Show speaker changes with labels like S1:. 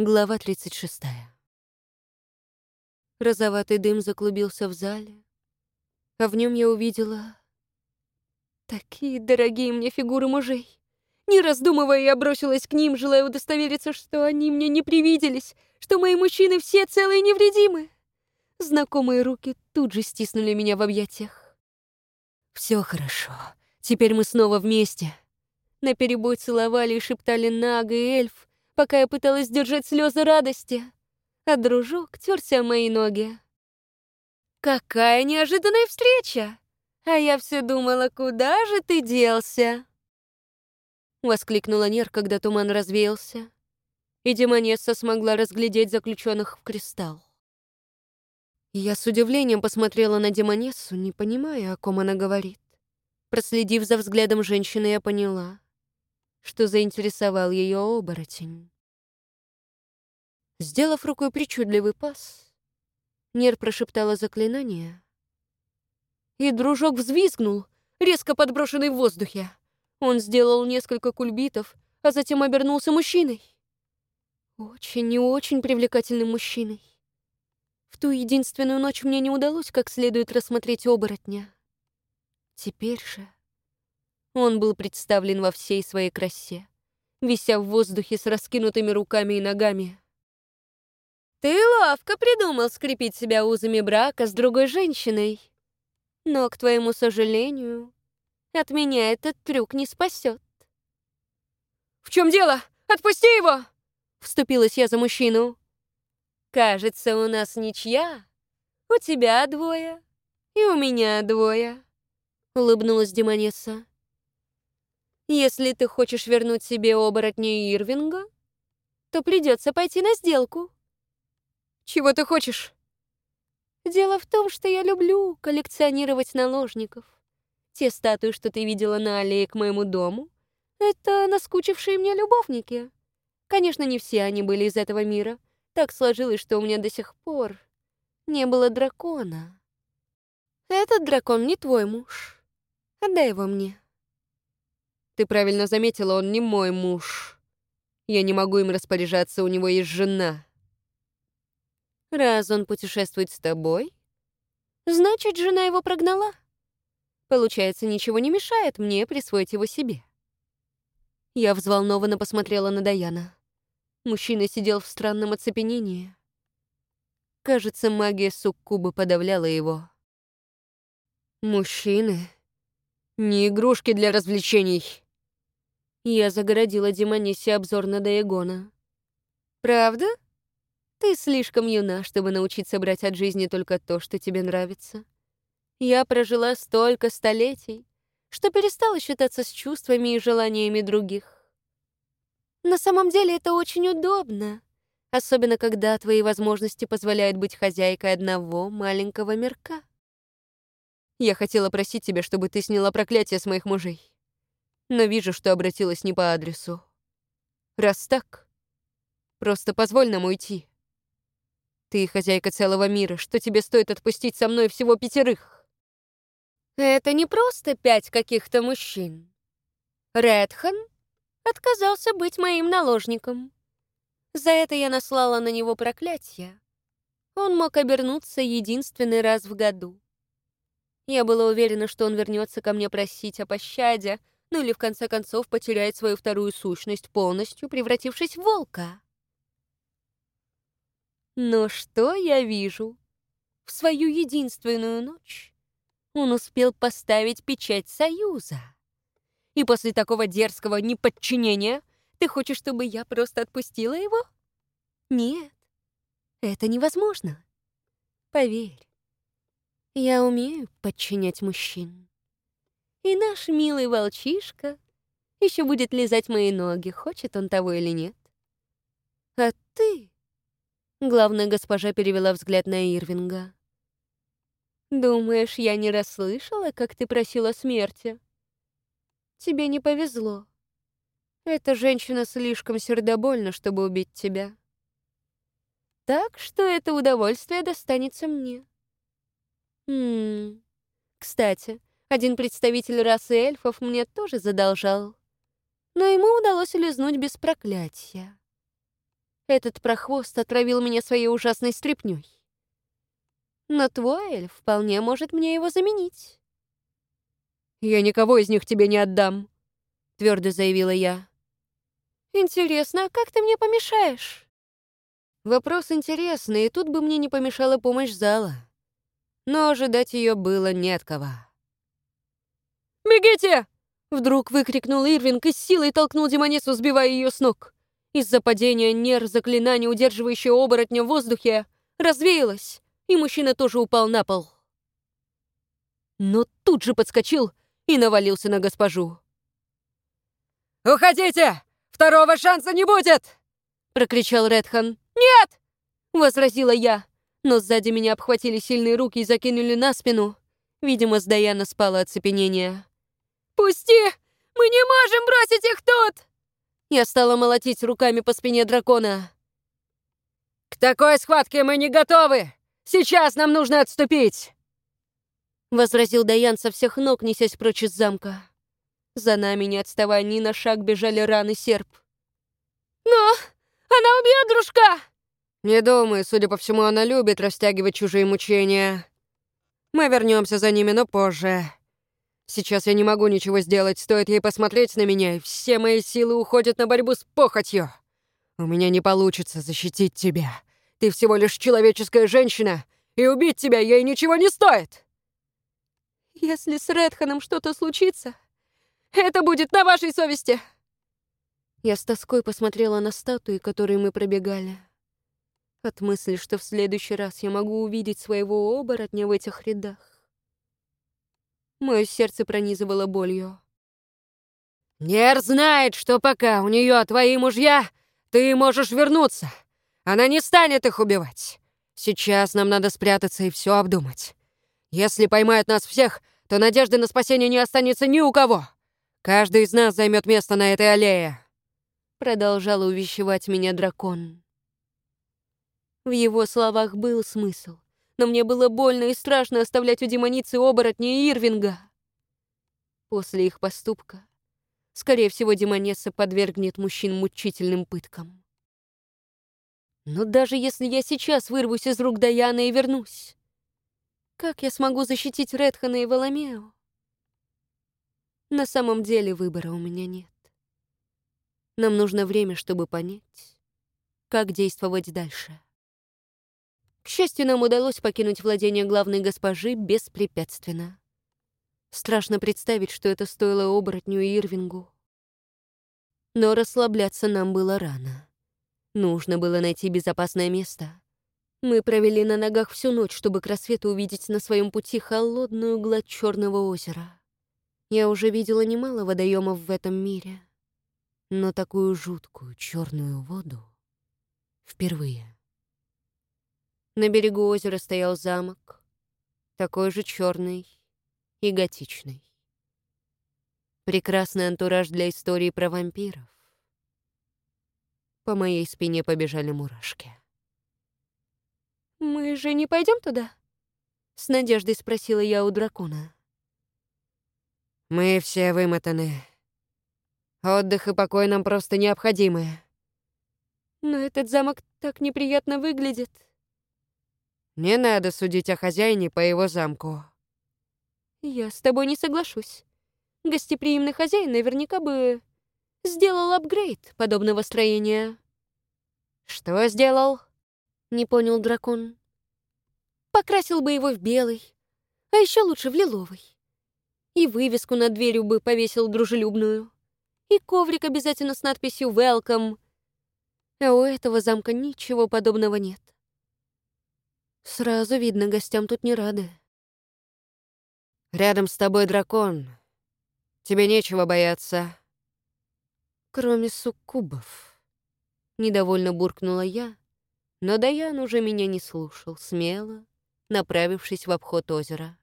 S1: Глава 36. Розоватый дым заклубился в зале, а в нем я увидела такие дорогие мне фигуры мужей. Не раздумывая, я бросилась к ним, желая удостовериться, что они мне не привиделись, что мои мужчины все целые и невредимы. Знакомые руки тут же стиснули меня в объятиях. Все хорошо. Теперь мы снова вместе. На перебой целовали и шептали Нага и эльф, пока я пыталась держать слезы радости, а дружок терся мои ноги. «Какая неожиданная встреча! А я все думала, куда же ты делся?» Воскликнула Нер, когда туман развеялся, и Демонесса смогла разглядеть заключенных в кристалл. Я с удивлением посмотрела на Демонессу, не понимая, о ком она говорит. Проследив за взглядом женщины, я поняла что заинтересовал ее оборотень. Сделав рукой причудливый пас, Нер прошептала заклинание, и дружок взвизгнул, резко подброшенный в воздухе. Он сделал несколько кульбитов, а затем обернулся мужчиной. Очень и очень привлекательным мужчиной. В ту единственную ночь мне не удалось как следует рассмотреть оборотня. Теперь же... Он был представлен во всей своей красе, вися в воздухе с раскинутыми руками и ногами. «Ты ловко придумал скрепить себя узами брака с другой женщиной. Но, к твоему сожалению, от меня этот трюк не спасет. «В чем дело? Отпусти его!» Вступилась я за мужчину. «Кажется, у нас ничья. У тебя двое, и у меня двое», — улыбнулась Демонесса. Если ты хочешь вернуть себе оборотня Ирвинга, то придется пойти на сделку. Чего ты хочешь? Дело в том, что я люблю коллекционировать наложников. Те статуи, что ты видела на аллее к моему дому, это наскучившие мне любовники. Конечно, не все они были из этого мира. Так сложилось, что у меня до сих пор не было дракона. Этот дракон не твой муж. Отдай его мне. Ты правильно заметила, он не мой муж. Я не могу им распоряжаться, у него есть жена. Раз он путешествует с тобой, значит, жена его прогнала. Получается, ничего не мешает мне присвоить его себе. Я взволнованно посмотрела на Даяна. Мужчина сидел в странном оцепенении. Кажется, магия суккубы подавляла его. Мужчины — не игрушки для развлечений. Я загородила Демонисе обзор на Даегона. «Правда? Ты слишком юна, чтобы научиться брать от жизни только то, что тебе нравится. Я прожила столько столетий, что перестала считаться с чувствами и желаниями других. На самом деле это очень удобно, особенно когда твои возможности позволяют быть хозяйкой одного маленького мирка. Я хотела просить тебя, чтобы ты сняла проклятие с моих мужей но вижу, что обратилась не по адресу. Раз так, просто позволь нам уйти. Ты хозяйка целого мира, что тебе стоит отпустить со мной всего пятерых? Это не просто пять каких-то мужчин. Редхан отказался быть моим наложником. За это я наслала на него проклятие. Он мог обернуться единственный раз в году. Я была уверена, что он вернется ко мне просить о пощаде, ну или в конце концов потеряет свою вторую сущность полностью, превратившись в волка. Но что я вижу? В свою единственную ночь он успел поставить печать союза. И после такого дерзкого неподчинения ты хочешь, чтобы я просто отпустила его? Нет, это невозможно. Поверь, я умею подчинять мужчин и наш милый волчишка еще будет лизать мои ноги, хочет он того или нет. А ты... Главная госпожа перевела взгляд на Ирвинга. «Думаешь, я не расслышала, как ты просила смерти? Тебе не повезло. Эта женщина слишком сердобольна, чтобы убить тебя. Так что это удовольствие достанется мне. Ммм... Кстати, один представитель расы эльфов мне тоже задолжал. Но ему удалось улизнуть без проклятия. Этот прохвост отравил меня своей ужасной стряпнёй. Но твой эльф вполне может мне его заменить. «Я никого из них тебе не отдам», — твердо заявила я. «Интересно, а как ты мне помешаешь?» Вопрос интересный, и тут бы мне не помешала помощь зала. Но ожидать ее было не от кого. «Бегите!» — вдруг выкрикнул Ирвинг и с силой толкнул демонесу, сбивая ее с ног. Из-за падения нер заклинания, удерживающее оборотня в воздухе, развеялось, и мужчина тоже упал на пол. Но тут же подскочил и навалился на госпожу.
S2: «Уходите! Второго шанса не будет!»
S1: — прокричал Редхан. «Нет!» — возразила я, но сзади меня обхватили сильные руки и закинули на спину. Видимо, с Даяна спало оцепенение. «Пусти! Мы не можем бросить их тут!» Я стала молотить руками по спине дракона.
S2: «К такой схватке мы не готовы! Сейчас нам нужно отступить!»
S1: Возразил Даян со всех ног, несясь прочь из замка. За нами, не отставая ни на шаг, бежали раны серп. «Но она убьет дружка!»
S2: «Не думаю, судя по всему, она любит растягивать чужие мучения. Мы вернемся за ними, но позже. Сейчас я не могу ничего сделать, стоит ей посмотреть на меня, и все мои силы уходят на борьбу с похотью. У меня не получится защитить тебя. Ты всего лишь человеческая женщина, и убить тебя ей ничего не стоит!»
S1: «Если с Редханом что-то случится, это будет на вашей совести!» Я с тоской посмотрела на статуи, которые мы пробегали. От мысли, что в следующий раз я могу увидеть своего оборотня в этих рядах. Мое сердце пронизывало болью.
S2: «Нер знает, что пока у нее твои мужья, ты можешь вернуться. Она не станет их убивать. Сейчас нам надо спрятаться и все обдумать. Если поймают нас всех, то надежды на спасение не останется ни у кого. Каждый из нас займет место на этой аллее».
S1: Продолжал увещевать меня дракон. В его словах был смысл, но мне было больно и страшно оставлять у демоницы оборотня Ирвинга. После их поступка, скорее всего, демонесса подвергнет мужчин мучительным пыткам. Но даже если я сейчас вырвусь из рук Даяна и вернусь, как я смогу защитить Редхана и Валамео? На самом деле выбора у меня нет. Нам нужно время, чтобы понять, как действовать дальше. К счастью, нам удалось покинуть владение главной госпожи беспрепятственно. Страшно представить, что это стоило оборотню Ирвингу. Но расслабляться нам было рано. Нужно было найти безопасное место. Мы провели на ногах всю ночь, чтобы к рассвету увидеть на своем пути холодную гладь Черного озера. Я уже видела немало водоемов в этом мире, но такую жуткую черную воду впервые. На берегу озера стоял замок, такой же черный и готичный. Прекрасный антураж для истории про вампиров. По моей спине побежали мурашки. «Мы же не пойдем туда?» — с надеждой спросила я у дракона.
S2: «Мы все вымотаны. Отдых и покой нам просто необходимы».
S1: «Но этот замок так неприятно выглядит»,
S2: не надо судить о хозяине по его замку.
S1: Я с тобой не соглашусь. Гостеприимный хозяин наверняка бы сделал апгрейд подобного строения.
S2: Что сделал?
S1: Не понял дракон. Покрасил бы его в белый, а еще лучше в лиловый. И вывеску над дверью бы повесил дружелюбную. И коврик обязательно с надписью «Welcome». А у этого замка ничего подобного нет. Сразу видно, гостям тут не рады.
S2: Рядом с тобой дракон. Тебе нечего бояться.
S1: Кроме суккубов. Недовольно буркнула я, но Даян уже меня не слушал, смело, направившись в обход озера.